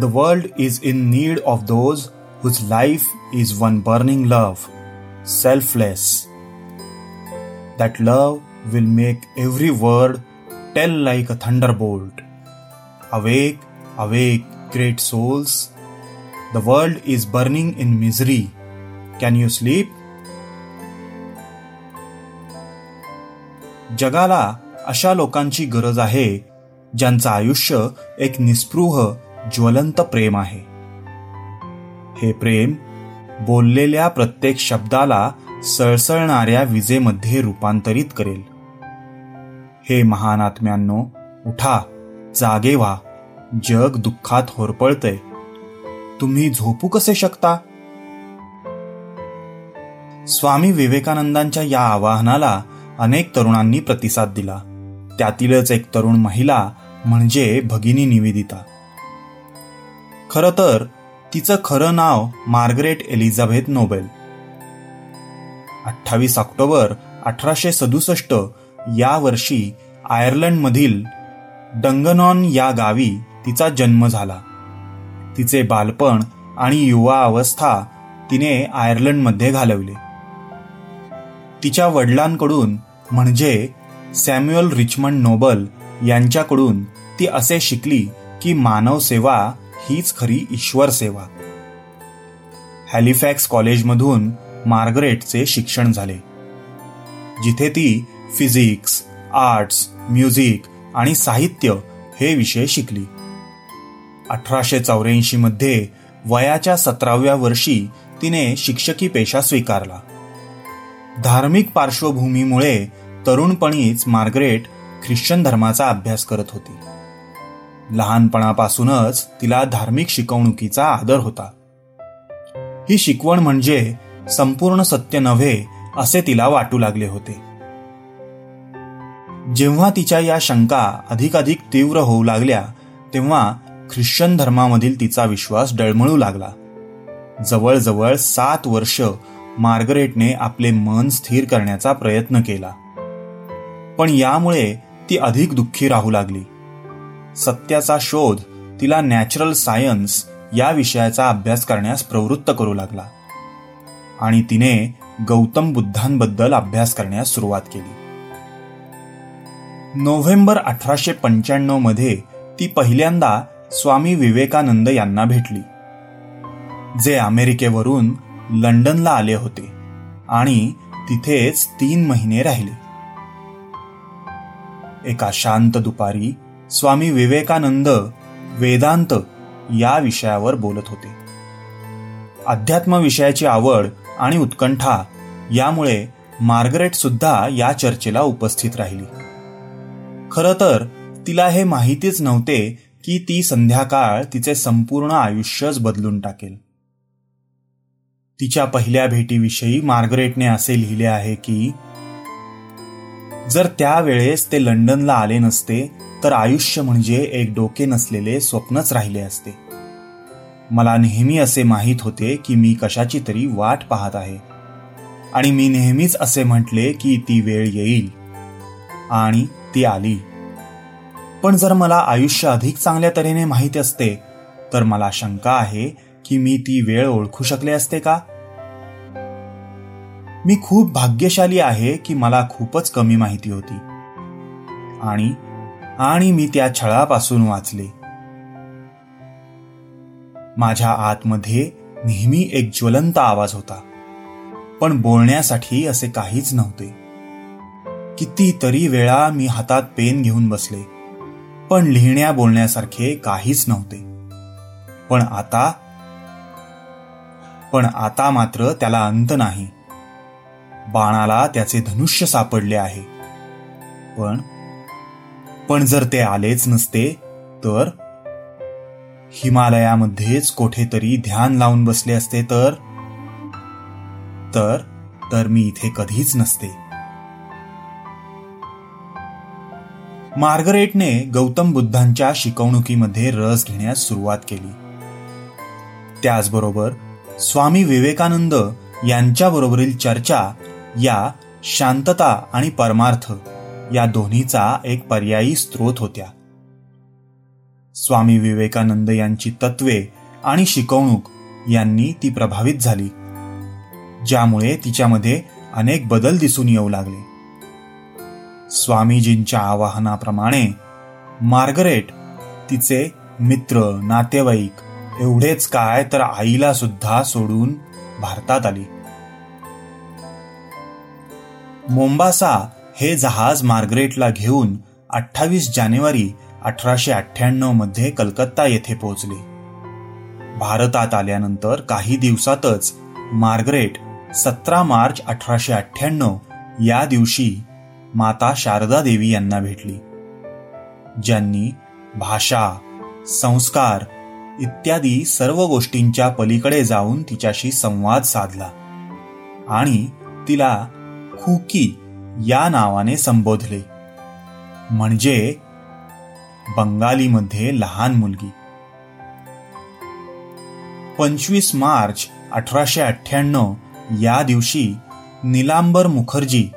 The world is in need of those whose life is one burning love, selfless. That love will make every word tell like a thunderbolt. Awake, awake, great souls. The world is burning in misery. Can you sleep? जगाला अशा लोकांची गरज आहे ज्यांचं आयुष्य एक निस्पृह ज्वलंत प्रेम आहे. हे प्रेम बोललेल्या प्रत्येक शब्दाला सळसळणाऱ्या विजेमध्ये रूपांतरित करेल. हे महान आत्म्यांनो उठा जागे व्हा. जग दुःखात होरपळतय. तुम्ही झोपू कसे शकता? स्वामी विवेकानंदांच्या या आवाहनाला अनेक तरुणांनी प्रतिसाद दिला. त्यातीलच एक तरुण महिला म्हणजे भगिनी निवेदिता. खरं तर तिचं खरं नाव मार्गरेट एलिझाबेथ नोबेल. अठ्ठावीस ऑक्टोबर अठराशे सदुसष्ट या वर्षी आयर्लंडमधील डंगनॉन या गावी तिचा जन्म झाला. तिचे बालपण आणि युवा अवस्था तिने आयर्लंडमध्ये घालवले. तिच्या वडिलांकडून म्हणजे सॅम्युअल रिचमंड नोबल यांच्याकडून ती असे शिकली की मानव सेवा हीच खरी ईश्वर सेवा. हॅलिफॅक्स कॉलेजमधून मार्गरेटचे शिक्षण झाले. जिथे ती फिजिक्स आर्ट्स म्युझिक आणि साहित्य हे विषय शिकली. अठराशे चौऱ्याऐंशी मध्ये वयाच्या सतराव्या वर्षी तिने शिक्षकी पेशा स्वीकारला. धार्मिक पार्श्वभूमीमुळे तरुणपणीच मार्गरेट ख्रिश्चन धर्माचा अभ्यास करत होती. लहानपणापासूनच तिला धार्मिक शिकवणुकीचा आदर होता. ही शिकवण म्हणजे संपूर्ण सत्य नव्हे असे तिला वाटू लागले होते. जेव्हा तिच्या या शंका अधिकाधिक तीव्र होऊ लागल्या तेव्हा ख्रिश्चन धर्मामधील तिचा विश्वास डळमळू लागला. जवळजवळ सात वर्ष मार्गरेटने आपले मन स्थिर करण्याचा प्रयत्न केला. पण यामुळे ती अधिक दुःखी राहू लागली. सत्याचा शोध तिला नॅचरल सायन्स या विषयाचा अभ्यास करण्यास प्रवृत्त करू लागला. आणि तिने गौतम बुद्धांबद्दल अभ्यास करण्यास सुरुवात केली. नोव्हेंबर अठराशे पंच्याण्णवमध्ये ती पहिल्यांदा स्वामी विवेकानंद यांना भेटली जे अमेरिकेवरून लंडनला आले होते आणि तिथेच तीन महिने राहिले. एका शांत दुपारी स्वामी विवेकानंद वेदांत या विषयावर बोलत होते. अध्यात्म विषयाची आवड आणि उत्कंठा यामुळे मार्गरेट सुद्धा या चर्चेला उपस्थित राहिली. खरं तर तिला हे माहितीच नव्हते की ती संध्याकाळ तिचे संपूर्ण आयुष्यच बदलून टाकेल. तिच्या पहिल्या भेटीविषयी मार्गरेटने असे लिहिले आहे की जर त्यावेळेस ते लंडनला आले नसते तर आयुष्य म्हणजे एक डोके नसलेले स्वप्नच राहिले असते. मला नेहमी असे माहीत होते की मी कशाची तरी वाट पाहत आहे. आणि मी नेहमीच असे म्हटले की ती वेळ येईल. आणि ती आली. पण जर मला आयुष्य अधिक चांगल्या तऱ्हेने माहीत असते तर मला शंका आहे की मी ती वेळ ओळखू शकले असते का? मी खूप भाग्यशाली आहे की मला खूपच कमी माहिती होती. आणि आणि मी त्या छळापासून वाचले. माझ्या आतमध्ये नेहमी एक ज्वलंत आवाज होता. पण बोलण्यासाठी असे काहीच नव्हते. कितीतरी वेळा मी हातात पेन घेऊन बसले पण लिहिण्या बोलण्यासारखे काहीच नव्हते. पण आता पण आता मात्र त्याला अंत नाही. बाणाला त्याचे धनुष्य सापडले आहे. पण पण जर ते आलेच नसते तर? हिमालयामध्येच कोठेतरी ध्यान लावून बसले असते तर? तर तर मी इथे कधीच नसते. मार्गरेटने गौतम बुद्धांच्या शिकवणुकीमध्ये रस घेण्यास सुरुवात केली. त्याचबरोबर स्वामी विवेकानंद यांच्याबरोबरील चर्चा या शांतता आणि परमार्थ या दोन्हीचा एक पर्यायी स्रोत होत्या. स्वामी विवेकानंद यांची तत्वे आणि शिकवणूक यांनी ती प्रभावित झाली ज्यामुळे तिच्यामध्ये अनेक बदल दिसून येऊ लागले. स्वामीजींच्या आवाहनाप्रमाणे मार्गरेट तिचे मित्र नातेवाईक एवढेच काय तर आईला सुद्धा सोडून भारतात आली. मोंबासा हे जहाज मार्गरेटला घेऊन अठ्ठावीस जानेवारी अठराशे अठ्ठ्याण्णवमध्ये कलकत्ता येथे पोहोचले. भारतात आल्यानंतर काही दिवसातच मार्गरेट सतरा मार्च अठराशे अठ्ठ्याण्णव या दिवशी माता शारदा देवी यांना भेटली. ज्यांनी भाषा संस्कार इत्यादी सर्व गोष्टींच्या पलीकडे जाऊन तिच्याशी संवाद साधला आणि तिला कुकी या नावाने संबोधले. म्हणजे बंगालीमध्ये लहान मुलगी. पंचवीस मार्च अठराशे अठ्ठ्याण्णव या दिवशी निलांबर मुखर्जी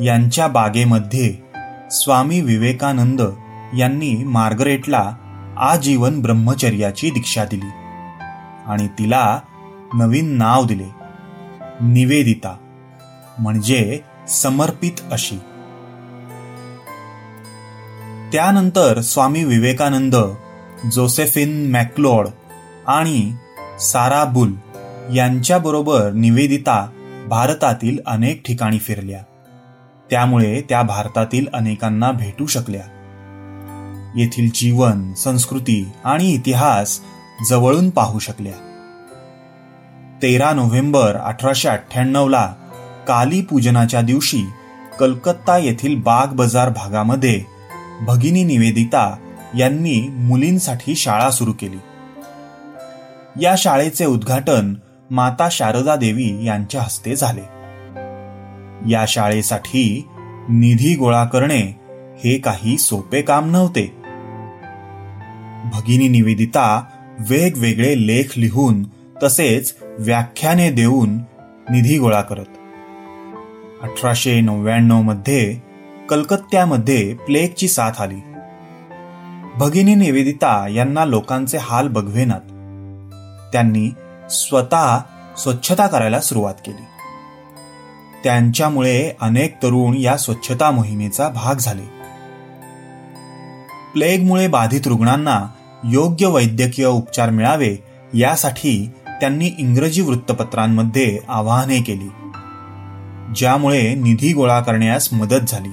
यांच्या बागेमध्ये स्वामी विवेकानंद यांनी मार्गरेटला आजीवन ब्रह्मचर्याची दीक्षा दिली आणि तिला नवीन नाव दिले. निवेदिता. म्हणजे समर्पित अशी. त्यानंतर स्वामी विवेकानंद जोसेफिन मॅक्लोड आणि सारा बुल यांच्याबरोबर निवेदिता भारतातील अनेक ठिकाणी फिरल्या. त्यामुळे त्या भारतातील अनेकांना भेटू शकल्या. येथील जीवन संस्कृती आणि इतिहास जवळून पाहू शकल्या. तेरा नोव्हेंबर अठराशे अठ्ठ्याण्णवला काली पूजनाच्या दिवशी कलकत्ता येथील बाग बाजार भागामध्ये भगिनी निवेदिता यांनी मुलींसाठी शाळा सुरू केली. या शाळेचे उद्घाटन माता शारदा देवी यांच्या हस्ते झाले. या शाळेसाठी निधी गोळा करणे हे काही सोपे काम नव्हते. भगिनी निवेदिता वेगवेगळे लेख लिहून तसेच व्याख्याने देऊन निधी गोळा करत. अठराशे नव्याण्णवमध्ये कलकत्त्यामध्ये प्लेगची साथ आली. भगिनी निवेदिता यांना लोकांचे हाल बघवेनात. त्यांनी स्वतः स्वच्छता करायला सुरुवात केली. त्यांच्यामुळे अनेक तरुण या स्वच्छता मोहिमेचा भाग झाले. प्लेगमुळे बाधित रुग्णांना योग्य वैद्यकीय उपचार मिळावे यासाठी त्यांनी इंग्रजी वृत्तपत्रांमध्ये आवाहने केली. ज्यामुळे निधी गोळा करण्यास मदत झाली.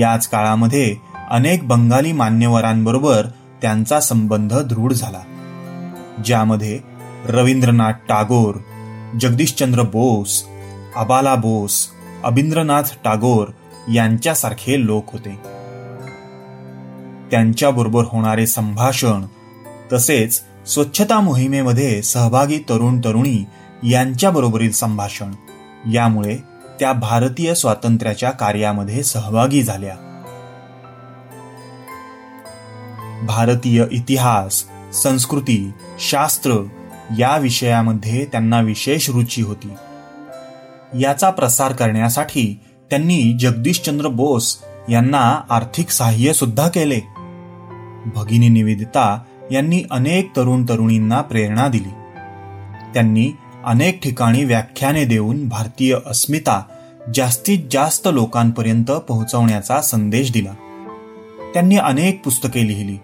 याच काळामध्ये अनेक बंगाली मान्यवरांबरोबर त्यांचा संबंध दृढ झाला. ज्यामध्ये रवींद्रनाथ टागोर जगदीशचंद्र बोस अबाला बोस अबिंद्रनाथ टागोर यांच्यासारखे लोक होते. त्यांच्याबरोबर होणारे संभाषण तसेच स्वच्छता मोहिमेमध्ये सहभागी तरुण तरुणी यांच्याबरोबरील संभाषण यामुळे त्या भारतीय स्वातंत्र्याच्या कार्यामध्ये सहभागी झाल्या. भारतीय इतिहास संस्कृती शास्त्र या विषयामध्ये त्यांना विशेष रुची होती. याचा प्रसार करण्यासाठी त्यांनी जगदीशचंद्र बोस यांना आर्थिक सहाय्य सुद्धा केले. भगिनी निवेदिता यांनी अनेक तरुण तरुणींना प्रेरणा दिली. त्यांनी अनेक ठिकाणी व्याख्याने देऊन भारतीय अस्मिता जास्तीत जास्त लोकांपर्यंत पोहोचवण्याचा संदेश दिला. त्यांनी अनेक पुस्तके लिहिली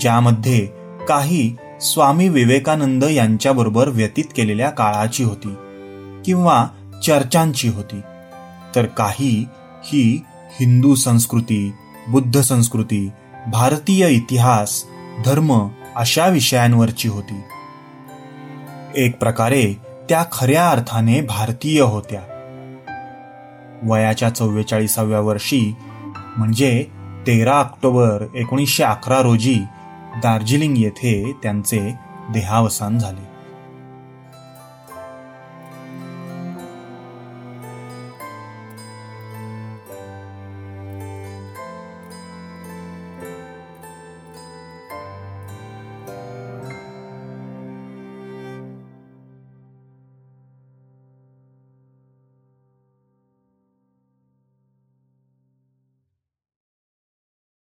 ज्यामध्ये काही स्वामी विवेकानंद यांच्याबरोबर व्यतीत केलेल्या काळाची होती किंवा चर्चांची होती. तर काही ही हिंदू संस्कृती बुद्ध संस्कृती भारतीय इतिहास धर्म अशा विषयांवरची होती. एक प्रकारे त्या खऱ्या अर्थाने भारतीय होत्या. वयाच्या चव्वेचाळीसाव्या वर्षी म्हणजे तेरा ऑक्टोबर एकोणीसशे अकरा रोजी दार्जिलिंग येथे त्यांचे देहावसान झाले.